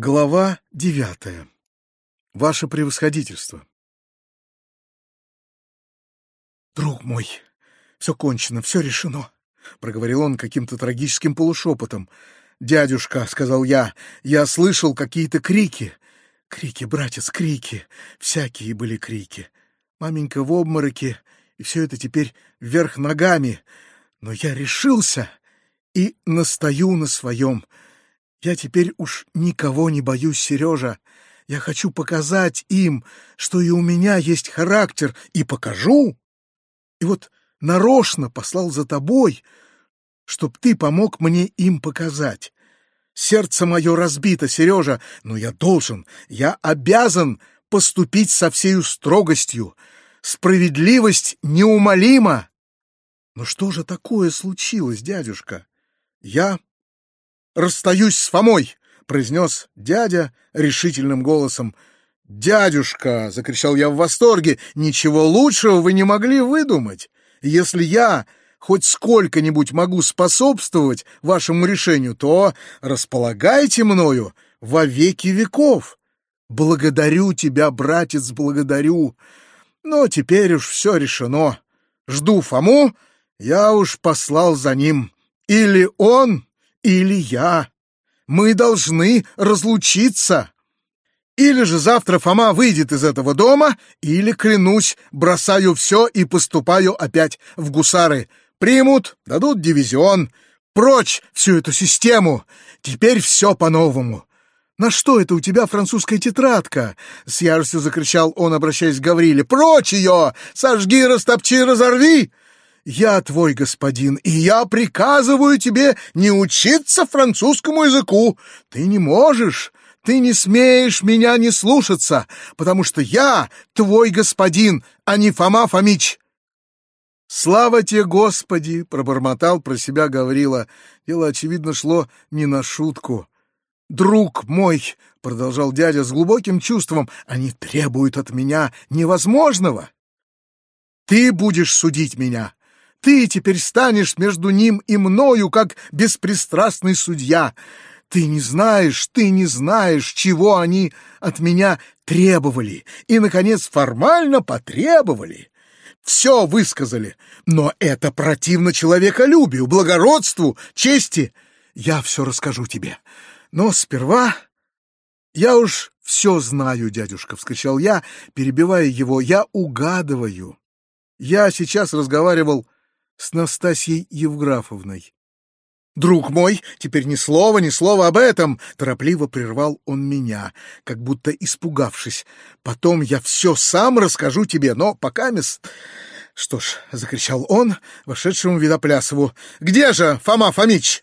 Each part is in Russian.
Глава девятая. Ваше превосходительство. «Друг мой, все кончено, все решено», — проговорил он каким-то трагическим полушепотом. «Дядюшка», — сказал я, — «я слышал какие-то крики». «Крики, братец, крики. Всякие были крики. Маменька в обмороке, и все это теперь вверх ногами. Но я решился и настаю на своем». Я теперь уж никого не боюсь, Сережа. Я хочу показать им, что и у меня есть характер, и покажу. И вот нарочно послал за тобой, чтоб ты помог мне им показать. Сердце мое разбито, Сережа, но я должен, я обязан поступить со всею строгостью. Справедливость неумолима. Но что же такое случилось, дядюшка? Я расстаюсь с Фомой!» — произнес дядя решительным голосом. «Дядюшка!» — закричал я в восторге. «Ничего лучшего вы не могли выдумать. Если я хоть сколько-нибудь могу способствовать вашему решению, то располагайте мною во веки веков. Благодарю тебя, братец, благодарю. Но теперь уж все решено. Жду Фому, я уж послал за ним. Или он, или я. Мы должны разлучиться. Или же завтра Фома выйдет из этого дома, или, клянусь, бросаю все и поступаю опять в гусары. Примут, дадут дивизион. Прочь всю эту систему. Теперь все по-новому. «На что это у тебя французская тетрадка?» — с яростью закричал он, обращаясь к Гавриле. «Прочь ее! Сожги, растопчи, разорви!» Я твой господин, и я приказываю тебе не учиться французскому языку. Ты не можешь, ты не смеешь меня не слушаться, потому что я твой господин, а не Фома Фомич. «Слава тебе, Господи!» — пробормотал про себя Гаврила. Дело, очевидно, шло не на шутку. «Друг мой!» — продолжал дядя с глубоким чувством. «Они требуют от меня невозможного. Ты будешь судить меня, ты теперь станешь между ним и мною, как беспристрастный судья. Ты не знаешь, ты не знаешь, чего они от меня требовали. И, наконец, формально потребовали. Все высказали. Но это противно человеколюбию, благородству, чести. Я все расскажу тебе. Но сперва... Я уж все знаю, дядюшка, — вскричал я, перебивая его. Я угадываю. Я сейчас разговаривал с Настасьей Евграфовной. «Друг мой, теперь ни слова, ни слова об этом!» Торопливо прервал он меня, как будто испугавшись. «Потом я все сам расскажу тебе, но пока мисс...» «Что ж», — закричал он, вошедшему Видоплясову, — «где же Фома Фомич?»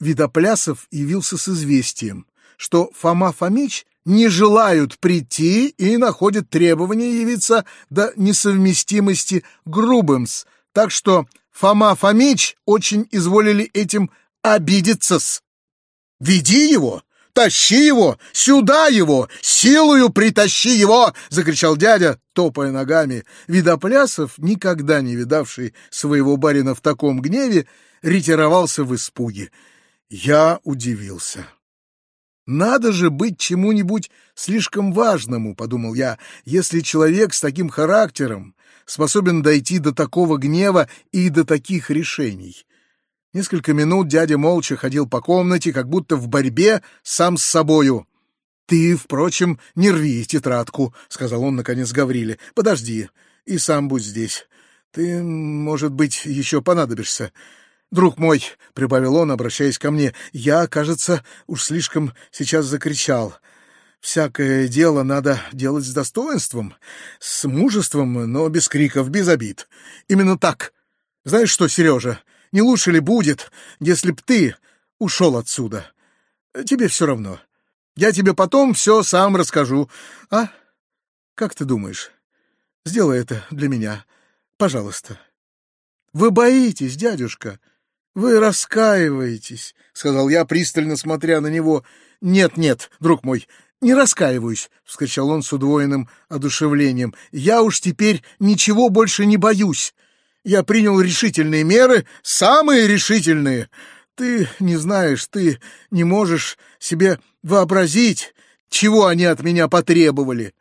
Видоплясов явился с известием, что Фома Фомич не желают прийти и находят требование явиться до несовместимости грубым-с, так что Фома Фомич очень изволили этим обидеться-с. «Веди его! Тащи его! Сюда его! Силою притащи его!» — закричал дядя, топая ногами. Видоплясов, никогда не видавший своего барина в таком гневе, ретировался в испуге. Я удивился. «Надо же быть чему-нибудь слишком важному», — подумал я, «если человек с таким характером способен дойти до такого гнева и до таких решений». Несколько минут дядя молча ходил по комнате, как будто в борьбе сам с собою. «Ты, впрочем, не рви тетрадку», — сказал он, наконец, Гавриле. «Подожди, и сам будь здесь. Ты, может быть, еще понадобишься. «Друг мой», — прибавил он, обращаясь ко мне, — «я, кажется, уж слишком сейчас закричал. Всякое дело надо делать с достоинством, с мужеством, но без криков, без обид. Именно так. Знаешь что, Сережа, не лучше ли будет, если б ты ушел отсюда? Тебе все равно. Я тебе потом все сам расскажу. А? Как ты думаешь? Сделай это для меня, пожалуйста». «Вы боитесь, дядюшка?» «Вы раскаиваетесь», — сказал я, пристально смотря на него. «Нет, нет, друг мой, не раскаиваюсь», — вскричал он с удвоенным одушевлением. «Я уж теперь ничего больше не боюсь. Я принял решительные меры, самые решительные. Ты не знаешь, ты не можешь себе вообразить, чего они от меня потребовали.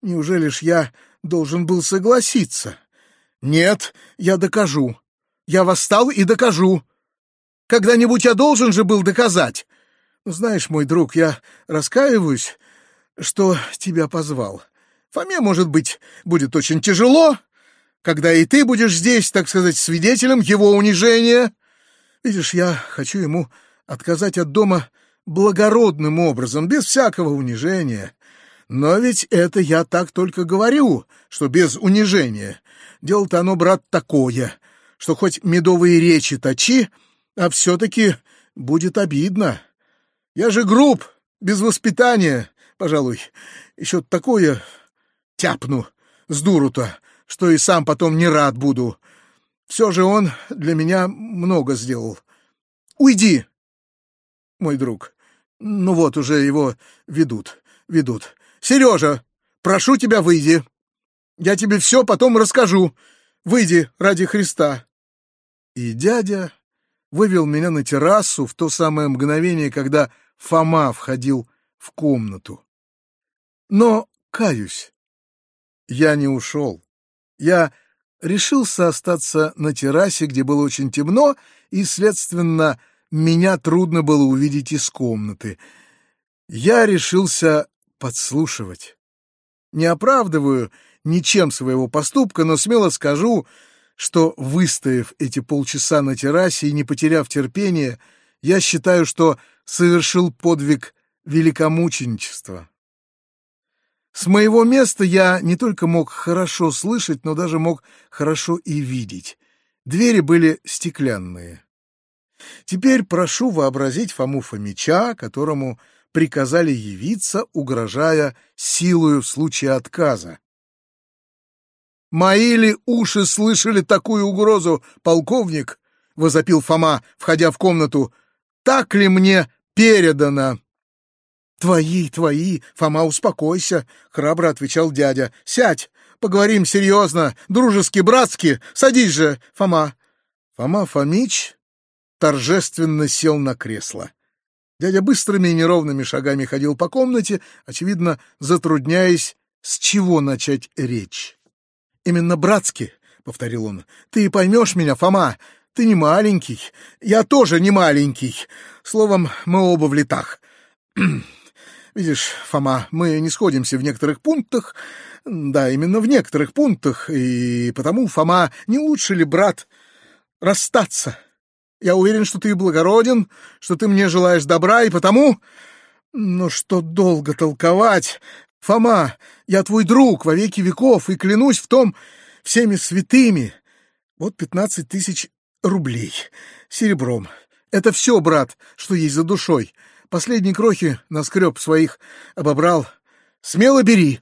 Неужели ж я должен был согласиться? Нет, я докажу. Я восстал и докажу. Когда-нибудь я должен же был доказать. Знаешь, мой друг, я раскаиваюсь, что тебя позвал. Фоме, может быть, будет очень тяжело, когда и ты будешь здесь, так сказать, свидетелем его унижения. Видишь, я хочу ему отказать от дома благородным образом, без всякого унижения. Но ведь это я так только говорю, что без унижения. Дело-то оно, брат, такое, что хоть медовые речи точи, а все-таки будет обидно. Я же груб, без воспитания, пожалуй, еще такое тяпну с дуру-то, что и сам потом не рад буду. Все же он для меня много сделал. Уйди, мой друг. Ну вот, уже его ведут, ведут. Сережа, прошу тебя, выйди. Я тебе все потом расскажу. Выйди ради Христа. И дядя вывел меня на террасу в то самое мгновение, когда Фома входил в комнату. Но, каюсь, я не ушел. Я решился остаться на террасе, где было очень темно, и, следственно, меня трудно было увидеть из комнаты. Я решился подслушивать. Не оправдываю ничем своего поступка, но смело скажу, что, выстояв эти полчаса на террасе и не потеряв терпения, я считаю, что совершил подвиг великомученичества. С моего места я не только мог хорошо слышать, но даже мог хорошо и видеть. Двери были стеклянные. Теперь прошу вообразить Фому Фомича, которому приказали явиться, угрожая силою в случае отказа. «Мои ли уши слышали такую угрозу, полковник?» — возопил Фома, входя в комнату. «Так ли мне передано?» «Твои, твои, Фома, успокойся», — храбро отвечал дядя. «Сядь, поговорим серьезно, дружески, братски. Садись же, Фома». Фома Фомич торжественно сел на кресло. Дядя быстрыми и неровными шагами ходил по комнате, очевидно, затрудняясь, с чего начать речь. «Именно братски», — повторил он, — «ты поймешь меня, Фома, ты не маленький, я тоже не маленький. Словом, мы оба в летах. Видишь, Фома, мы не сходимся в некоторых пунктах, да, именно в некоторых пунктах, и потому, Фома, не лучше ли, брат, расстаться?» Я уверен, что ты благороден, что ты мне желаешь добра, и потому... Ну что долго толковать? Фома, я твой друг во веки веков, и клянусь в том всеми святыми. Вот пятнадцать тысяч рублей серебром. Это все, брат, что есть за душой. Последние крохи наскреб своих обобрал. Смело бери.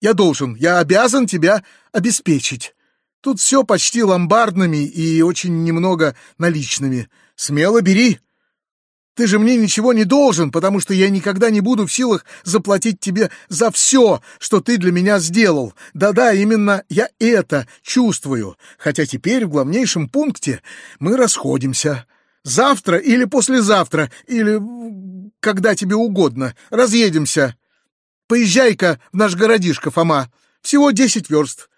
Я должен, я обязан тебя обеспечить. Тут все почти ломбардными и очень немного наличными. Смело бери. Ты же мне ничего не должен, потому что я никогда не буду в силах заплатить тебе за все, что ты для меня сделал. Да-да, именно я это чувствую. Хотя теперь в главнейшем пункте мы расходимся. Завтра или послезавтра, или когда тебе угодно, разъедемся. Поезжай-ка в наш городишко, Фома. Всего десять верст.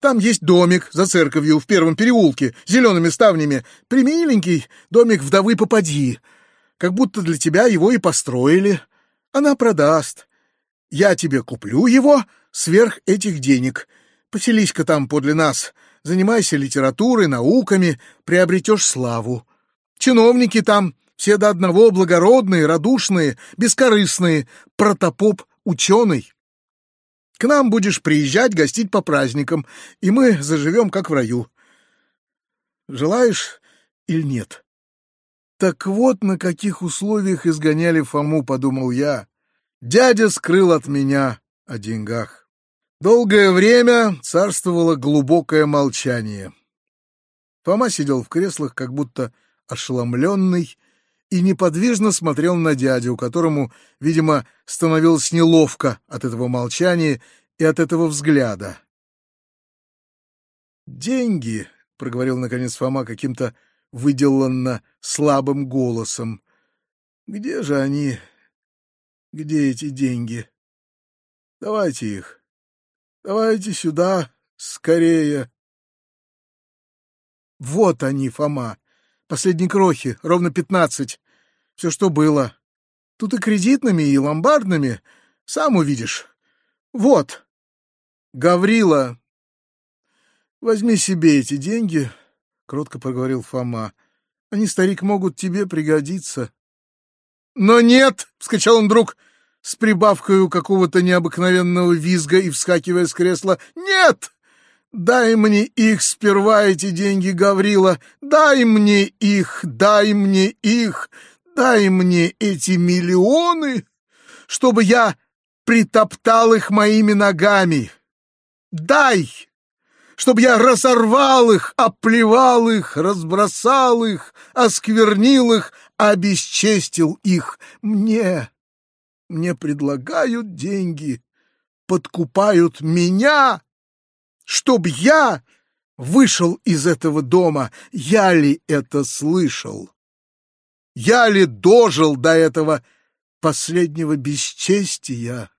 Там есть домик за церковью в первом переулке, зелеными ставнями. Примиленький домик вдовы попади. Как будто для тебя его и построили. Она продаст. Я тебе куплю его сверх этих денег. Поселись-ка там подле нас. Занимайся литературой, науками, приобретешь славу. Чиновники там все до одного благородные, радушные, бескорыстные. Протопоп ученый. К нам будешь приезжать, гостить по праздникам, и мы заживем, как в раю. Желаешь или нет? Так вот, на каких условиях изгоняли Фому, подумал я. Дядя скрыл от меня о деньгах. Долгое время царствовало глубокое молчание. Фома сидел в креслах, как будто ошеломленный, и неподвижно смотрел на дядю, которому, видимо, становилось неловко от этого молчания и от этого взгляда. «Деньги», — проговорил наконец Фома каким-то выделанно слабым голосом. «Где же они? Где эти деньги? Давайте их. Давайте сюда, скорее. Вот они, Фома. Последние крохи, ровно пятнадцать. Все, что было. Тут и кредитными, и ломбардными. Сам увидишь. Вот. Гаврила, возьми себе эти деньги, — кротко проговорил Фома. Они, старик, могут тебе пригодиться. Но нет, — вскричал он вдруг, с прибавкой какого-то необыкновенного визга и вскакивая с кресла. Нет! Дай мне их сперва, эти деньги, Гаврила. Дай мне их, дай мне их, дай мне эти миллионы, чтобы я притоптал их моими ногами. Дай, чтобы я разорвал их, оплевал их, разбросал их, осквернил их, обесчестил их. Мне, мне предлагают деньги, подкупают меня, чтоб я вышел из этого дома. Я ли это слышал? Я ли дожил до этого последнего бесчестия?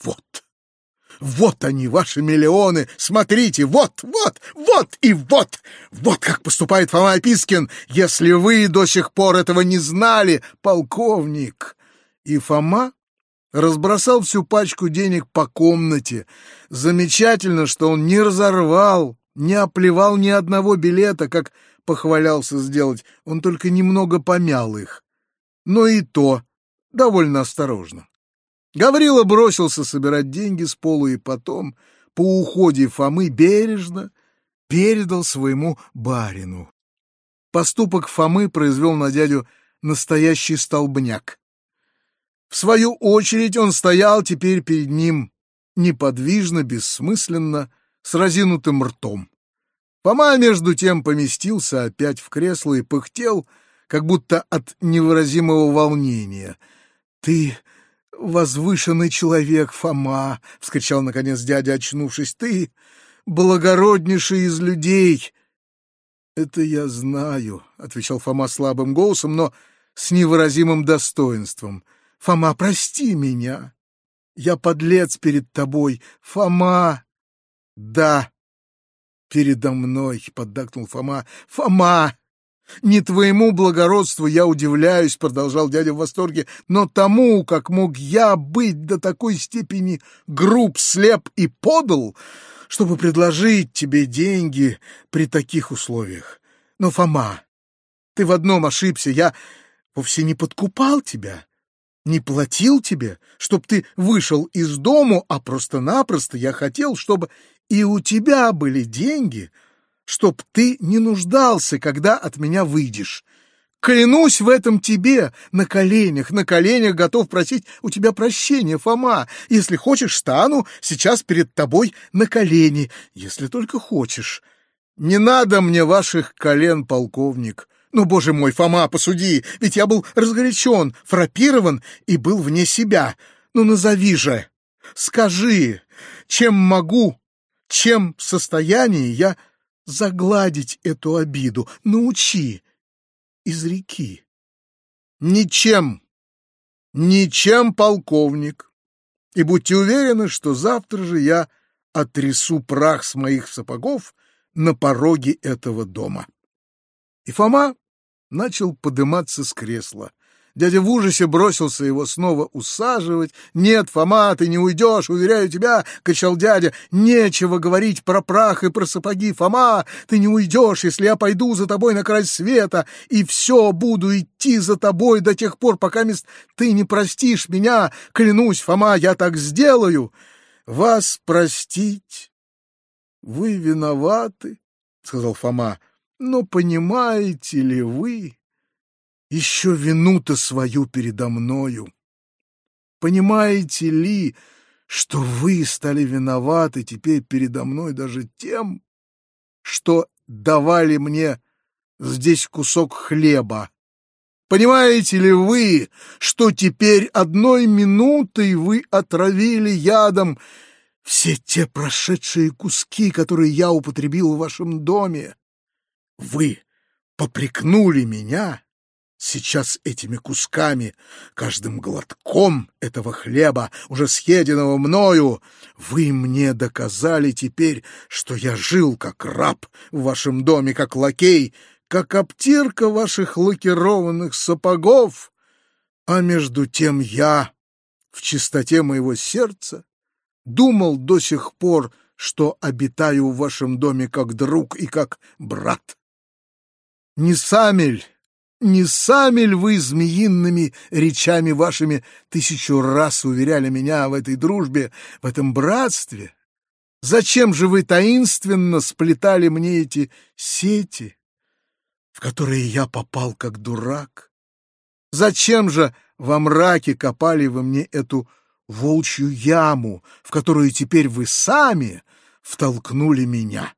Вот. Вот они, ваши миллионы! Смотрите, вот, вот, вот и вот! Вот как поступает Фома Опискин, если вы до сих пор этого не знали, полковник!» И Фома разбросал всю пачку денег по комнате. Замечательно, что он не разорвал, не оплевал ни одного билета, как похвалялся сделать, он только немного помял их. Но и то довольно осторожно. Гаврила бросился собирать деньги с полу и потом, по уходе Фомы, бережно передал своему барину. Поступок Фомы произвел на дядю настоящий столбняк. В свою очередь он стоял теперь перед ним неподвижно, бессмысленно, с разинутым ртом. Фома, между тем, поместился опять в кресло и пыхтел, как будто от невыразимого волнения. — Ты возвышенный человек, Фома! — вскричал, наконец, дядя, очнувшись. — Ты благороднейший из людей! — Это я знаю, — отвечал Фома слабым голосом, но с невыразимым достоинством. — Фома, прости меня! Я подлец перед тобой, Фома! — Да! передо мной, — поддакнул Фома. — Фома! Не твоему благородству я удивляюсь, — продолжал дядя в восторге, — но тому, как мог я быть до такой степени груб, слеп и подал, чтобы предложить тебе деньги при таких условиях. Но, Фома, ты в одном ошибся, я вовсе не подкупал тебя, не платил тебе, чтоб ты вышел из дому, а просто-напросто я хотел, чтобы и у тебя были деньги, чтоб ты не нуждался, когда от меня выйдешь. Клянусь в этом тебе, на коленях, на коленях готов просить у тебя прощения, Фома. Если хочешь, стану сейчас перед тобой на колени, если только хочешь. Не надо мне ваших колен, полковник. Ну, боже мой, Фома, посуди, ведь я был разгорячен, фрапирован и был вне себя. Ну, назови же, скажи, чем могу чем в состоянии я загладить эту обиду? Научи из реки. Ничем, ничем, полковник. И будьте уверены, что завтра же я отрясу прах с моих сапогов на пороге этого дома. И Фома начал подниматься с кресла. Дядя в ужасе бросился его снова усаживать. «Нет, Фома, ты не уйдешь, уверяю тебя!» — кричал дядя. «Нечего говорить про прах и про сапоги, Фома! Ты не уйдешь, если я пойду за тобой на край света, и все буду идти за тобой до тех пор, пока мест ты не простишь меня! Клянусь, Фома, я так сделаю!» «Вас простить? Вы виноваты?» — сказал Фома. «Но понимаете ли вы...» еще вину-то свою передо мною. Понимаете ли, что вы стали виноваты теперь передо мной даже тем, что давали мне здесь кусок хлеба? Понимаете ли вы, что теперь одной минутой вы отравили ядом все те прошедшие куски, которые я употребил в вашем доме? Вы попрекнули меня Сейчас этими кусками, каждым глотком этого хлеба, уже съеденного мною, вы мне доказали теперь, что я жил как раб в вашем доме, как лакей, как обтирка ваших лакированных сапогов, а между тем я в чистоте моего сердца думал до сих пор, что обитаю в вашем доме как друг и как брат. Не сами не сами ль вы змеиными речами вашими тысячу раз уверяли меня в этой дружбе, в этом братстве? Зачем же вы таинственно сплетали мне эти сети, в которые я попал как дурак? Зачем же во мраке копали вы мне эту волчью яму, в которую теперь вы сами втолкнули меня?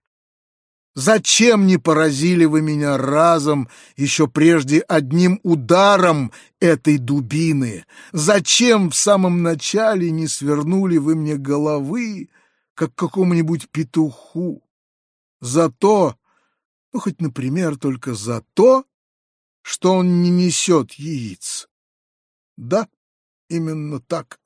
Зачем не поразили вы меня разом, еще прежде одним ударом этой дубины? Зачем в самом начале не свернули вы мне головы, как какому-нибудь петуху? За то, ну, хоть, например, только за то, что он не несет яиц. Да, именно так.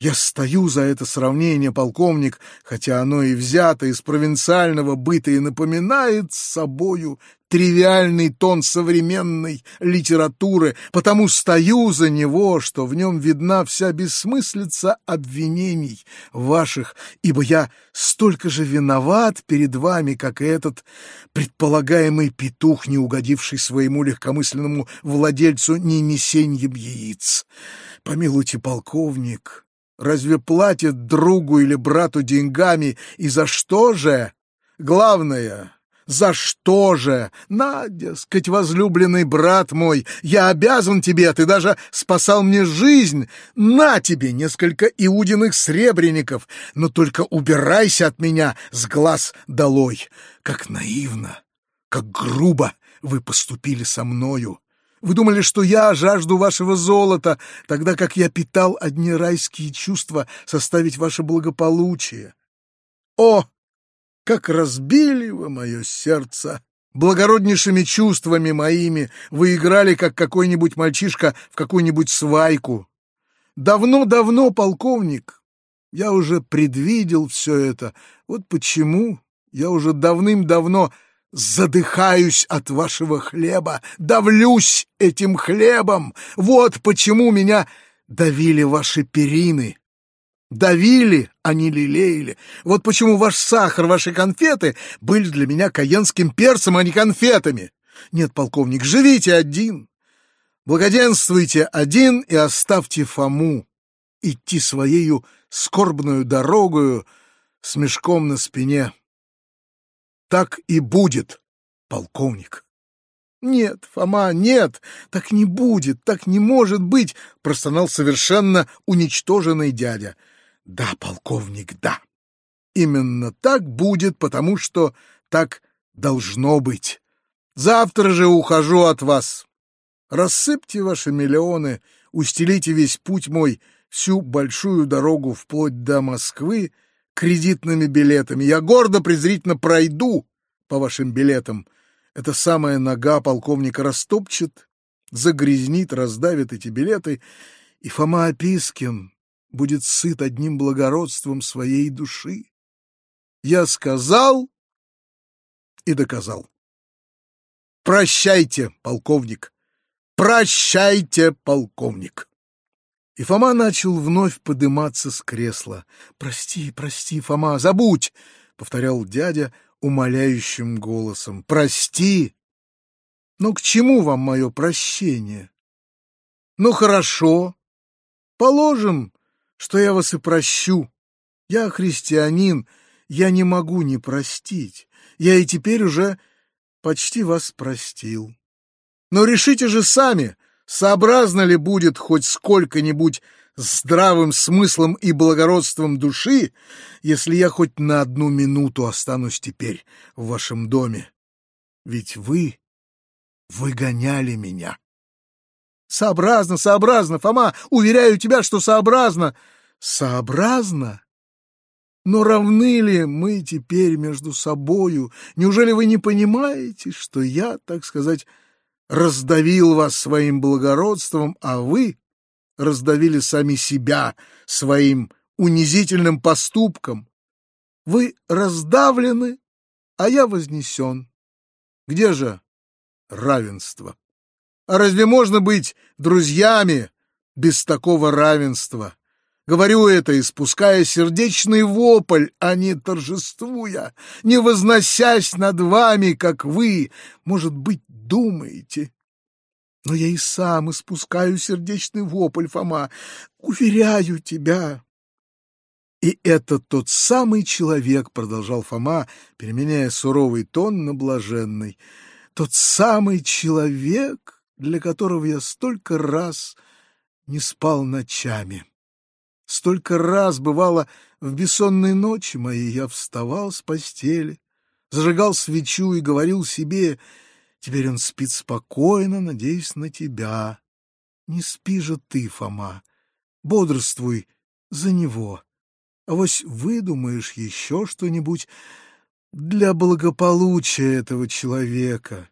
Я стою за это сравнение, полковник, хотя оно и взято из провинциального быта и напоминает собою тривиальный тон современной литературы, потому стою за него, что в нем видна вся бессмыслица обвинений ваших, ибо я столько же виноват перед вами, как и этот предполагаемый петух, не угодивший своему легкомысленному владельцу не несеньем яиц. Помилуйте, полковник, Разве платит другу или брату деньгами? И за что же? Главное, за что же? Надя, сказать, возлюбленный брат мой, я обязан тебе, ты даже спасал мне жизнь. На тебе несколько иудиных сребреников, но только убирайся от меня с глаз долой. Как наивно, как грубо вы поступили со мною. Вы думали, что я жажду вашего золота, тогда как я питал одни райские чувства составить ваше благополучие. О, как разбили вы мое сердце! Благороднейшими чувствами моими вы играли, как какой-нибудь мальчишка в какую-нибудь свайку. Давно-давно, полковник, я уже предвидел все это. Вот почему я уже давным-давно Задыхаюсь от вашего хлеба, давлюсь этим хлебом. Вот почему меня давили ваши перины. Давили, а не лелеяли. Вот почему ваш сахар, ваши конфеты были для меня каенским перцем, а не конфетами. Нет, полковник, живите один. Благоденствуйте один и оставьте Фому идти своею скорбную дорогою с мешком на спине так и будет, полковник. «Нет, Фома, нет, так не будет, так не может быть!» — простонал совершенно уничтоженный дядя. «Да, полковник, да. Именно так будет, потому что так должно быть. Завтра же ухожу от вас. Рассыпьте ваши миллионы, устелите весь путь мой, всю большую дорогу вплоть до Москвы, кредитными билетами. Я гордо презрительно пройду по вашим билетам. Эта самая нога полковника растопчет, загрязнит, раздавит эти билеты, и Фома Опискин будет сыт одним благородством своей души. Я сказал и доказал. Прощайте, полковник! Прощайте, полковник! И Фома начал вновь подыматься с кресла. «Прости, прости, Фома, забудь!» — повторял дядя умоляющим голосом. «Прости! Ну к чему вам мое прощение? Ну хорошо, положим, что я вас и прощу. Я христианин, я не могу не простить. Я и теперь уже почти вас простил. Но решите же сами, сообразно ли будет хоть сколько-нибудь здравым смыслом и благородством души, если я хоть на одну минуту останусь теперь в вашем доме. Ведь вы выгоняли меня. Сообразно, сообразно, Фома, уверяю тебя, что сообразно. Сообразно? Но равны ли мы теперь между собою? Неужели вы не понимаете, что я, так сказать, раздавил вас своим благородством, а вы раздавили сами себя своим унизительным поступком. Вы раздавлены, а я вознесен. Где же равенство? А разве можно быть друзьями без такого равенства? Говорю это, испуская сердечный вопль, а не торжествуя, не возносясь над вами, как вы, может быть, думаете. Но я и сам испускаю сердечный вопль, Фома, уверяю тебя. И это тот самый человек, — продолжал Фома, переменяя суровый тон на блаженный, — тот самый человек, для которого я столько раз не спал ночами. Столько раз бывало в бессонные ночи мои я вставал с постели, зажигал свечу и говорил себе, теперь он спит спокойно, надеясь на тебя. Не спи же ты, Фома, бодрствуй за него. А вось выдумаешь еще что-нибудь для благополучия этого человека.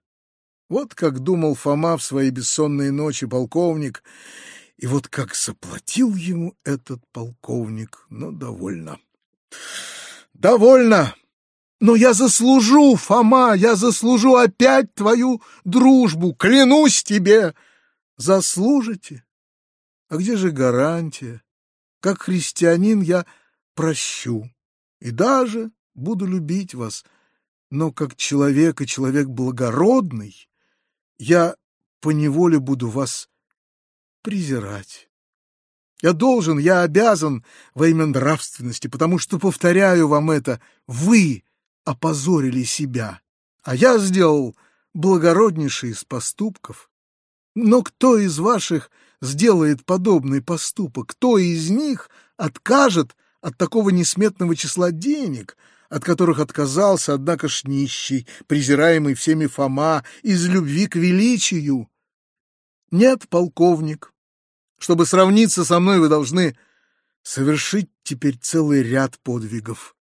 Вот как думал Фома в свои бессонные ночи полковник, и вот как заплатил ему этот полковник, но довольно. Довольно! Но я заслужу, Фома, я заслужу опять твою дружбу, клянусь тебе. Заслужите? А где же гарантия? Как христианин я прощу и даже буду любить вас, но как человек и человек благородный я поневоле буду вас презирать. Я должен, я обязан во имя нравственности, потому что, повторяю вам это, вы опозорили себя, а я сделал благороднейший из поступков. Но кто из ваших сделает подобный поступок? Кто из них откажет от такого несметного числа денег, от которых отказался, однако ж нищий, презираемый всеми Фома, из любви к величию? Нет, полковник, чтобы сравниться со мной, вы должны совершить теперь целый ряд подвигов.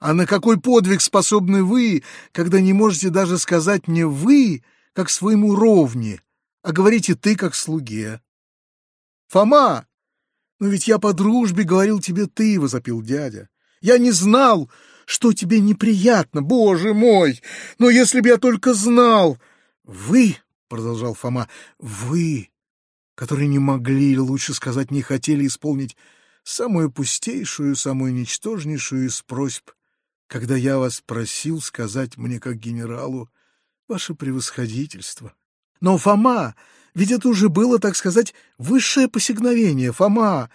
А на какой подвиг способны вы, когда не можете даже сказать мне «вы», как своему ровне, а говорите «ты» как слуге? Фома, но ведь я по дружбе говорил тебе «ты», — возопил дядя. Я не знал, что тебе неприятно, боже мой! Но если бы я только знал... Вы, — продолжал Фома, — вы которые не могли, или лучше сказать, не хотели исполнить самую пустейшую, самую ничтожнейшую из просьб, когда я вас просил сказать мне, как генералу, ваше превосходительство. Но, Фома, ведь это уже было, так сказать, высшее посигновение, Фома.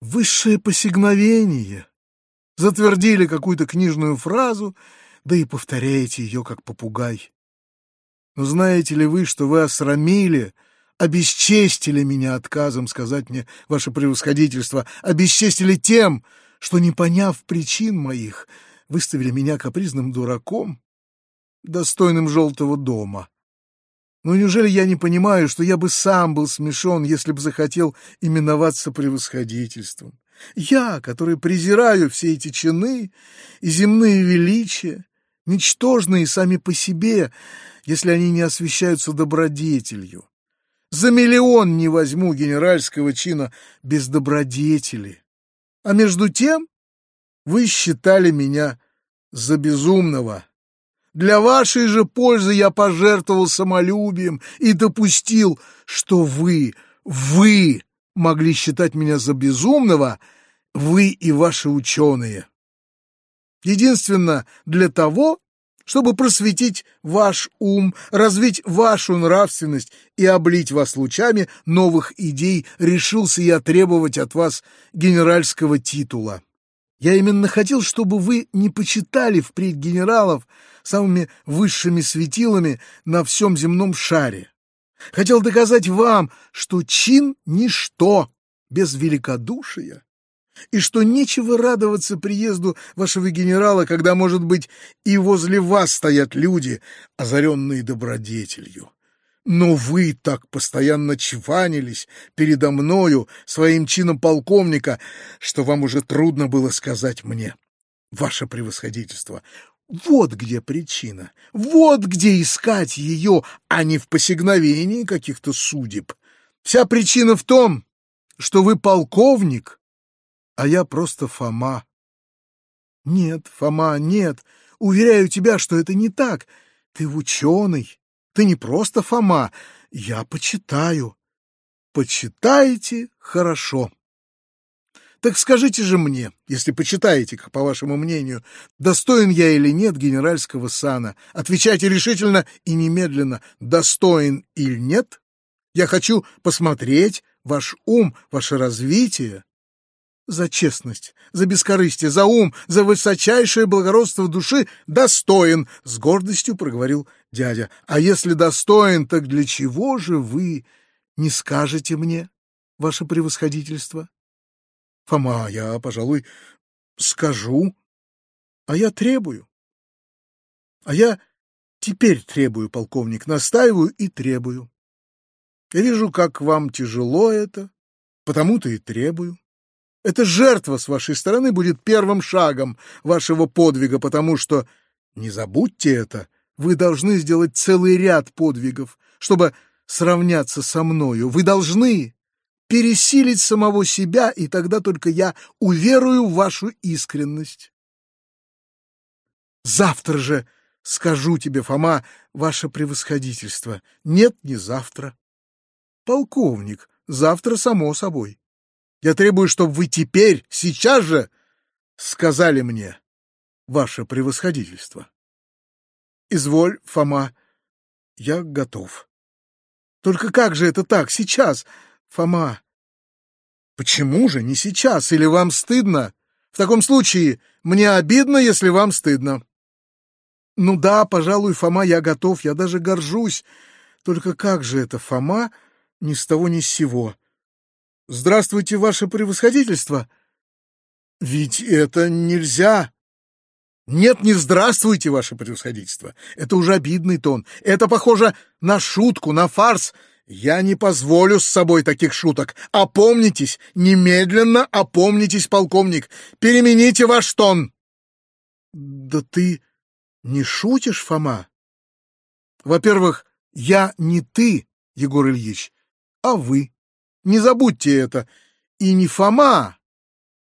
Высшее посигновение. Затвердили какую-то книжную фразу, да и повторяете ее, как попугай. Но знаете ли вы, что вы осрамили обесчестили меня отказом сказать мне ваше превосходительство, обесчестили тем, что, не поняв причин моих, выставили меня капризным дураком, достойным желтого дома. Но неужели я не понимаю, что я бы сам был смешон, если бы захотел именоваться превосходительством? Я, который презираю все эти чины и земные величия, ничтожные сами по себе, если они не освещаются добродетелью. За миллион не возьму генеральского чина без добродетели. А между тем вы считали меня за безумного. Для вашей же пользы я пожертвовал самолюбием и допустил, что вы, вы могли считать меня за безумного, вы и ваши ученые. Единственно для того, чтобы просветить ваш ум, развить вашу нравственность и облить вас лучами новых идей, решился я требовать от вас генеральского титула. Я именно хотел, чтобы вы не почитали впредь генералов самыми высшими светилами на всем земном шаре. Хотел доказать вам, что чин — ничто без великодушия и что нечего радоваться приезду вашего генерала, когда, может быть, и возле вас стоят люди, озаренные добродетелью. Но вы так постоянно чванились передо мною своим чином полковника, что вам уже трудно было сказать мне, ваше превосходительство, Вот где причина, вот где искать ее, а не в посягновении каких-то судеб. Вся причина в том, что вы полковник, а я просто Фома. Нет, Фома, нет, уверяю тебя, что это не так. Ты ученый, ты не просто Фома, я почитаю. Почитаете хорошо. Так скажите же мне, если почитаете, как по вашему мнению, достоин я или нет генеральского сана. Отвечайте решительно и немедленно, достоин или нет. Я хочу посмотреть ваш ум, ваше развитие. За честность, за бескорыстие, за ум, за высочайшее благородство души достоин, — с гордостью проговорил дядя. А если достоин, так для чего же вы не скажете мне, ваше превосходительство? Фома, я, пожалуй, скажу, а я требую. А я теперь требую, полковник, настаиваю и требую. Я вижу, как вам тяжело это, потому-то и требую. Эта жертва с вашей стороны будет первым шагом вашего подвига, потому что, не забудьте это, вы должны сделать целый ряд подвигов, чтобы сравняться со мною. Вы должны пересилить самого себя, и тогда только я уверую в вашу искренность. Завтра же скажу тебе, Фома, ваше превосходительство. Нет, не завтра. Полковник, завтра само собой. Я требую, чтобы вы теперь, сейчас же, сказали мне, ваше превосходительство. Изволь, Фома, я готов. Только как же это так, сейчас? Фома. Почему же не сейчас? Или вам стыдно? В таком случае мне обидно, если вам стыдно. Ну да, пожалуй, Фома, я готов, я даже горжусь. Только как же это, Фома, ни с того ни с сего? Здравствуйте, ваше превосходительство. Ведь это нельзя. Нет, не здравствуйте, ваше превосходительство. Это уже обидный тон. Это похоже на шутку, на фарс. Я не позволю с собой таких шуток. Опомнитесь, немедленно опомнитесь, полковник. Перемените ваш тон. Да ты не шутишь, Фома? Во-первых, я не ты, Егор Ильич, а вы. Не забудьте это. И не Фома,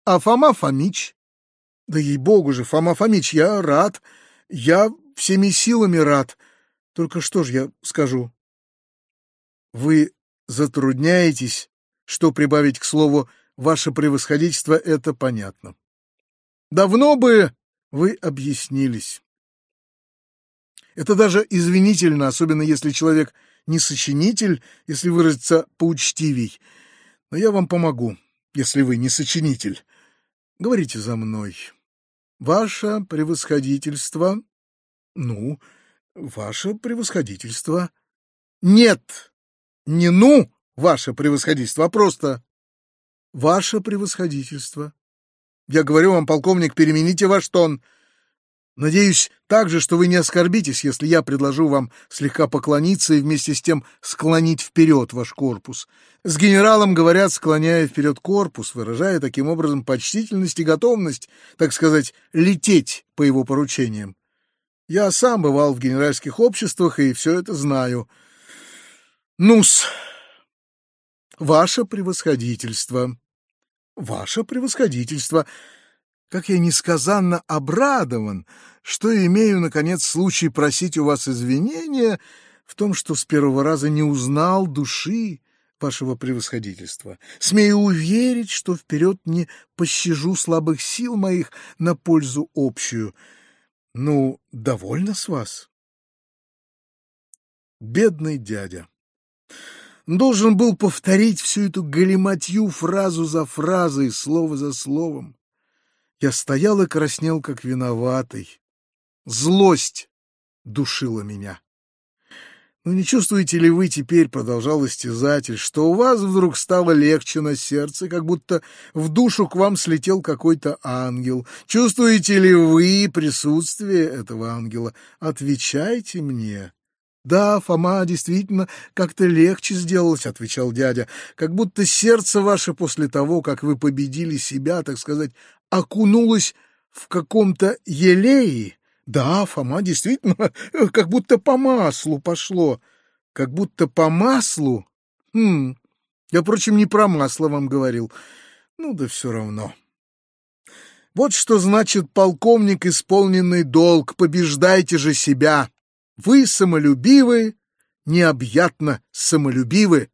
а Фома Фомич. Да ей-богу же, Фома Фомич, я рад. Я всеми силами рад. Только что ж я скажу? Вы затрудняетесь, что прибавить к слову «ваше превосходительство» — это понятно. Давно бы вы объяснились. Это даже извинительно, особенно если человек не сочинитель, если выразиться поучтивей. Но я вам помогу, если вы не сочинитель. Говорите за мной. Ваше превосходительство... Ну, ваше превосходительство... Нет! Не «ну», ваше превосходительство, а просто «ваше превосходительство». Я говорю вам, полковник, перемените ваш тон. Надеюсь также, что вы не оскорбитесь, если я предложу вам слегка поклониться и вместе с тем склонить вперед ваш корпус. С генералом говорят, склоняя вперед корпус, выражая таким образом почтительность и готовность, так сказать, лететь по его поручениям. Я сам бывал в генеральских обществах и все это знаю. Ну-с, ваше превосходительство, ваше превосходительство, как я несказанно обрадован, что имею, наконец, случай просить у вас извинения в том, что с первого раза не узнал души вашего превосходительства. Смею уверить, что вперед не пощажу слабых сил моих на пользу общую. Ну, довольно с вас. Бедный дядя должен был повторить всю эту галиматью фразу за фразой, слово за словом. Я стоял и краснел, как виноватый. Злость душила меня. «Ну не чувствуете ли вы теперь, — продолжал истязатель, — что у вас вдруг стало легче на сердце, как будто в душу к вам слетел какой-то ангел? Чувствуете ли вы присутствие этого ангела? Отвечайте мне». «Да, Фома, действительно, как-то легче сделалось», — отвечал дядя, «как будто сердце ваше после того, как вы победили себя, так сказать, окунулось в каком-то елее, Да, Фома, действительно, как будто по маслу пошло. Как будто по маслу? Хм, я, впрочем, не про масло вам говорил. Ну да все равно. Вот что значит полковник исполненный долг. Побеждайте же себя. Вы самолюбивы, необъятно самолюбивы.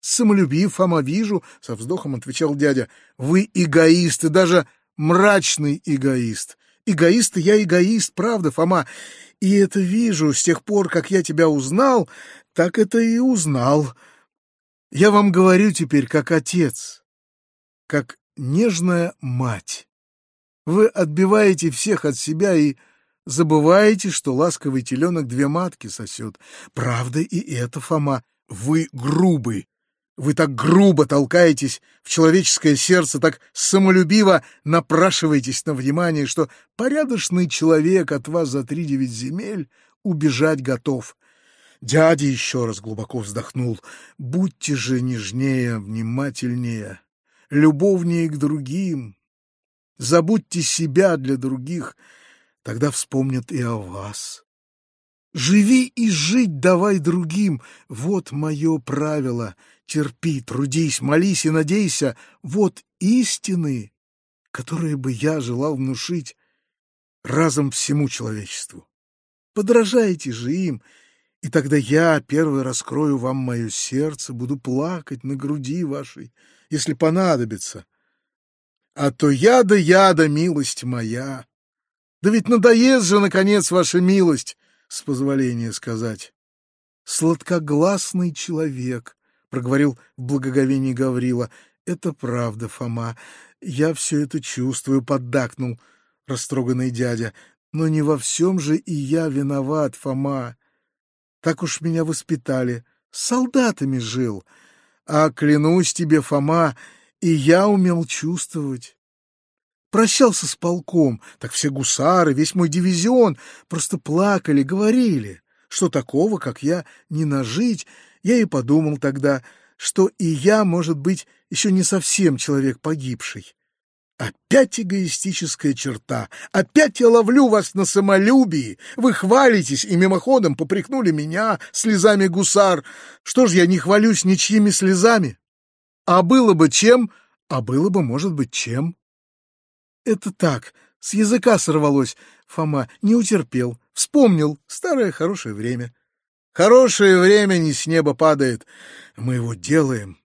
Самолюбив, Фома, вижу, — со вздохом отвечал дядя. Вы эгоист, и даже мрачный эгоист. Эгоист я эгоист, правда, Фома. И это вижу с тех пор, как я тебя узнал, так это и узнал. Я вам говорю теперь как отец, как нежная мать. Вы отбиваете всех от себя и забываете, что ласковый теленок две матки сосет. Правда и это, Фома, вы грубый. Вы так грубо толкаетесь в человеческое сердце, так самолюбиво напрашиваетесь на внимание, что порядочный человек от вас за три девять земель убежать готов. Дядя еще раз глубоко вздохнул. Будьте же нежнее, внимательнее, любовнее к другим. Забудьте себя для других, тогда вспомнят и о вас. Живи и жить давай другим. Вот мое правило. Терпи, трудись, молись и надейся. Вот истины, которые бы я желал внушить разом всему человечеству. Подражайте же им, и тогда я первый раскрою вам мое сердце, буду плакать на груди вашей, если понадобится. А то яда яда, милость моя. Да ведь надоест же, наконец, ваша милость, с позволения сказать. Сладкогласный человек, — проговорил в благоговении Гаврила. — Это правда, Фома. Я все это чувствую, — поддакнул растроганный дядя. Но не во всем же и я виноват, Фома. Так уж меня воспитали. С солдатами жил. А клянусь тебе, Фома, и я умел чувствовать. Прощался с полком, так все гусары, весь мой дивизион просто плакали, говорили, что такого, как я, не нажить, я и подумал тогда, что и я, может быть, еще не совсем человек погибший. Опять эгоистическая черта. Опять я ловлю вас на самолюбии. Вы хвалитесь и мимоходом попрекнули меня слезами гусар. Что ж, я не хвалюсь ничьими слезами? А было бы чем? А было бы, может быть, чем? Это так, с языка сорвалось. Фома не утерпел. Вспомнил старое хорошее время. Хорошее время не с неба падает. Мы его делаем.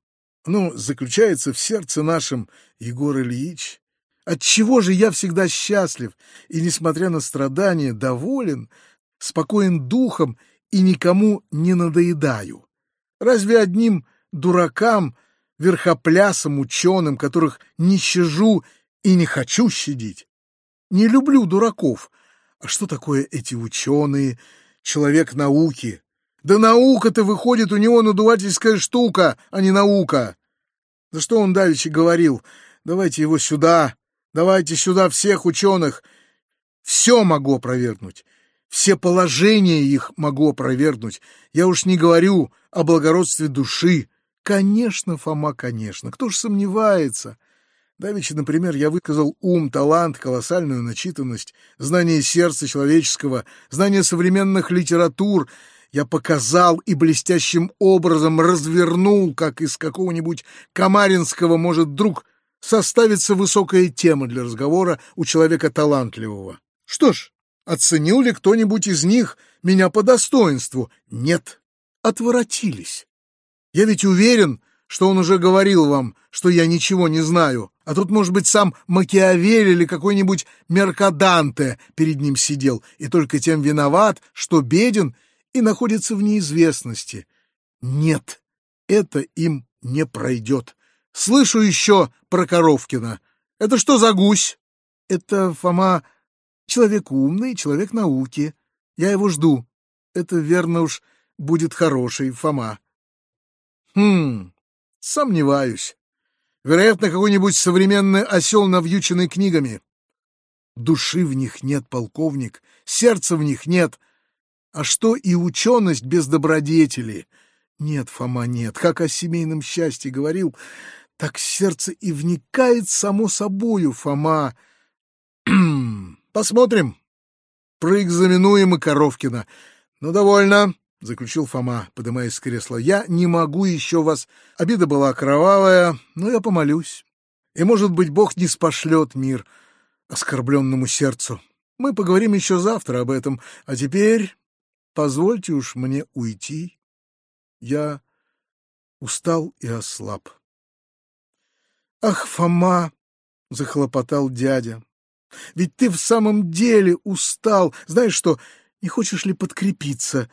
Ну, заключается в сердце нашем, Егор Ильич. Отчего же я всегда счастлив и, несмотря на страдания, доволен, спокоен духом и никому не надоедаю? Разве одним дуракам, верхоплясам, ученым, которых не щажу и не хочу щадить? Не люблю дураков. А что такое эти ученые, человек науки, да наука-то выходит у него надувательская штука, а не наука. За что он давеча говорил? Давайте его сюда, давайте сюда всех ученых. Все могу опровергнуть. Все положения их могу опровергнуть. Я уж не говорю о благородстве души. Конечно, Фома, конечно. Кто ж сомневается? Давеча, например, я выказал ум, талант, колоссальную начитанность, знание сердца человеческого, знание современных литератур — я показал и блестящим образом развернул, как из какого-нибудь Камаринского может вдруг составиться высокая тема для разговора у человека талантливого. Что ж, оценил ли кто-нибудь из них меня по достоинству? Нет, отворотились. Я ведь уверен, что он уже говорил вам, что я ничего не знаю, а тут, может быть, сам Макиавелли или какой-нибудь Меркаданте перед ним сидел и только тем виноват, что беден и находится в неизвестности. Нет, это им не пройдет. Слышу еще про Коровкина. Это что за гусь? Это, Фома, человек умный, человек науки. Я его жду. Это, верно уж, будет хороший Фома. Хм, сомневаюсь. Вероятно, какой-нибудь современный осел, навьюченный книгами. Души в них нет, полковник, сердца в них нет, а что и ученость без добродетели? Нет, Фома, нет. Как о семейном счастье говорил, так сердце и вникает само собою, Фома. Посмотрим. проэкзаменуем и Коровкина. Ну, довольно, — заключил Фома, поднимаясь с кресла. Я не могу еще вас... Обида была кровавая, но я помолюсь. И, может быть, Бог не спошлет мир оскорбленному сердцу. Мы поговорим еще завтра об этом, а теперь позвольте уж мне уйти. Я устал и ослаб. «Ах, Фома!» — захлопотал дядя. «Ведь ты в самом деле устал. Знаешь что, не хочешь ли подкрепиться?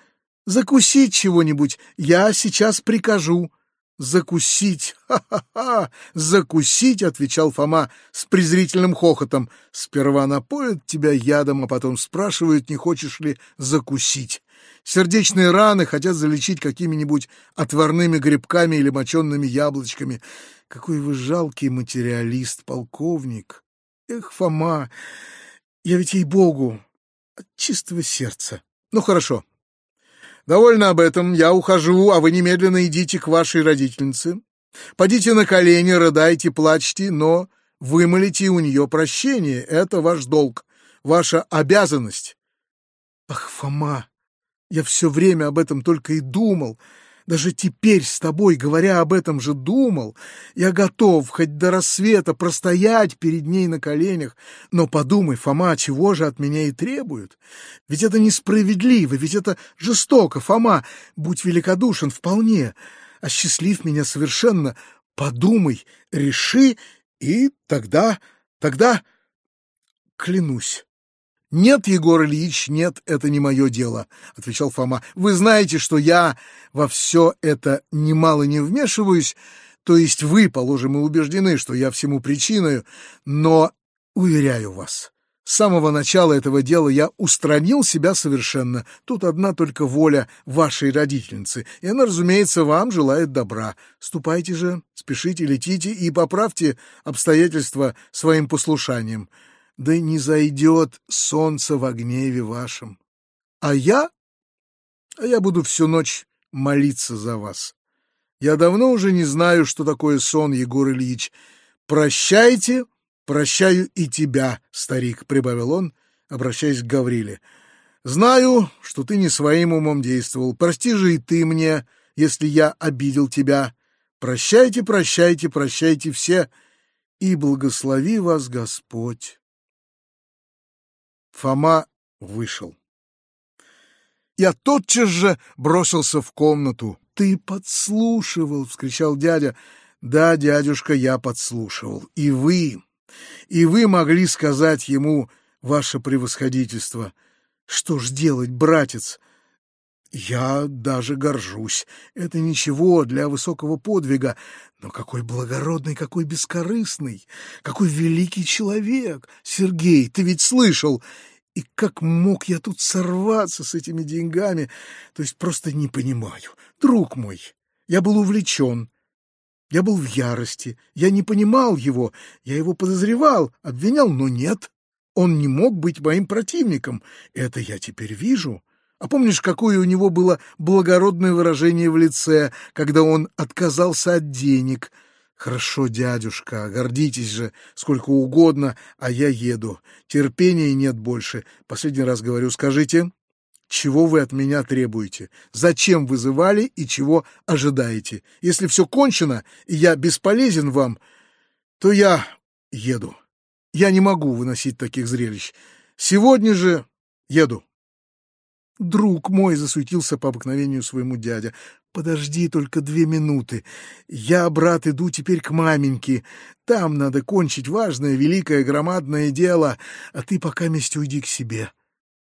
Закусить чего-нибудь я сейчас прикажу». «Закусить! Ха-ха-ха! Закусить!» — отвечал Фома с презрительным хохотом. «Сперва напоят тебя ядом, а потом спрашивают, не хочешь ли закусить. Сердечные раны хотят залечить какими-нибудь отварными грибками или моченными яблочками. Какой вы жалкий материалист, полковник! Эх, Фома, я ведь ей-богу от чистого сердца. Ну, хорошо, Довольно об этом, я ухожу, а вы немедленно идите к вашей родительнице. Подите на колени, рыдайте, плачьте, но вымолите у нее прощение. Это ваш долг, ваша обязанность. Ах, Фома, я все время об этом только и думал. Даже теперь с тобой, говоря об этом же, думал. Я готов хоть до рассвета простоять перед ней на коленях. Но подумай, Фома, чего же от меня и требуют? Ведь это несправедливо, ведь это жестоко, Фома. Будь великодушен вполне. Осчастлив меня совершенно. Подумай, реши, и тогда, тогда... Клянусь, «Нет, Егор Ильич, нет, это не мое дело», — отвечал Фома. «Вы знаете, что я во все это немало не вмешиваюсь, то есть вы, положим, и убеждены, что я всему причиною, но, уверяю вас, с самого начала этого дела я устранил себя совершенно. Тут одна только воля вашей родительницы, и она, разумеется, вам желает добра. Ступайте же, спешите, летите и поправьте обстоятельства своим послушанием» да не зайдет солнце в гневе вашем. А я? А я буду всю ночь молиться за вас. Я давно уже не знаю, что такое сон, Егор Ильич. Прощайте, прощаю и тебя, старик, — прибавил он, обращаясь к Гавриле. Знаю, что ты не своим умом действовал. Прости же и ты мне, если я обидел тебя. Прощайте, прощайте, прощайте все, и благослови вас Господь. Фома вышел. Я тотчас же бросился в комнату. «Ты подслушивал!» — вскричал дядя. «Да, дядюшка, я подслушивал. И вы, и вы могли сказать ему, ваше превосходительство. Что ж делать, братец?» Я даже горжусь. Это ничего для высокого подвига. Но какой благородный, какой бескорыстный, какой великий человек! Сергей, ты ведь слышал? И как мог я тут сорваться с этими деньгами? То есть просто не понимаю. Друг мой, я был увлечен. Я был в ярости. Я не понимал его. Я его подозревал, обвинял, но нет. Он не мог быть моим противником. Это я теперь вижу. А помнишь, какое у него было благородное выражение в лице, когда он отказался от денег? Хорошо, дядюшка, гордитесь же сколько угодно, а я еду. Терпения нет больше. Последний раз говорю, скажите, чего вы от меня требуете? Зачем вызывали и чего ожидаете? Если все кончено, и я бесполезен вам, то я еду. Я не могу выносить таких зрелищ. Сегодня же еду. «Друг мой!» — засуетился по обыкновению своему дядя. «Подожди только две минуты. Я, брат, иду теперь к маменьке. Там надо кончить важное, великое, громадное дело, а ты пока месть уйди к себе.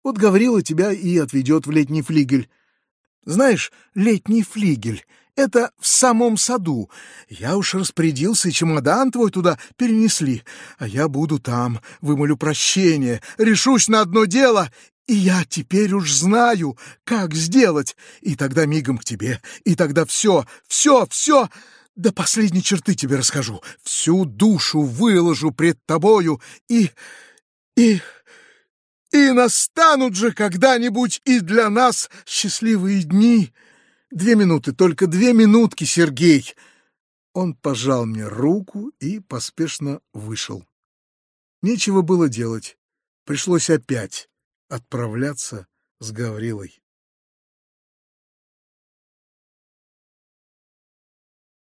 Вот Гаврила тебя и отведет в летний флигель. Знаешь, летний флигель — это в самом саду. Я уж распорядился, и чемодан твой туда перенесли. А я буду там, вымолю прощение, решусь на одно дело и я теперь уж знаю, как сделать. И тогда мигом к тебе. И тогда все, все, все до последней черты тебе расскажу. Всю душу выложу пред тобою. И... и... и настанут же когда-нибудь и для нас счастливые дни. Две минуты, только две минутки, Сергей. Он пожал мне руку и поспешно вышел. Нечего было делать. Пришлось опять отправляться с Гаврилой.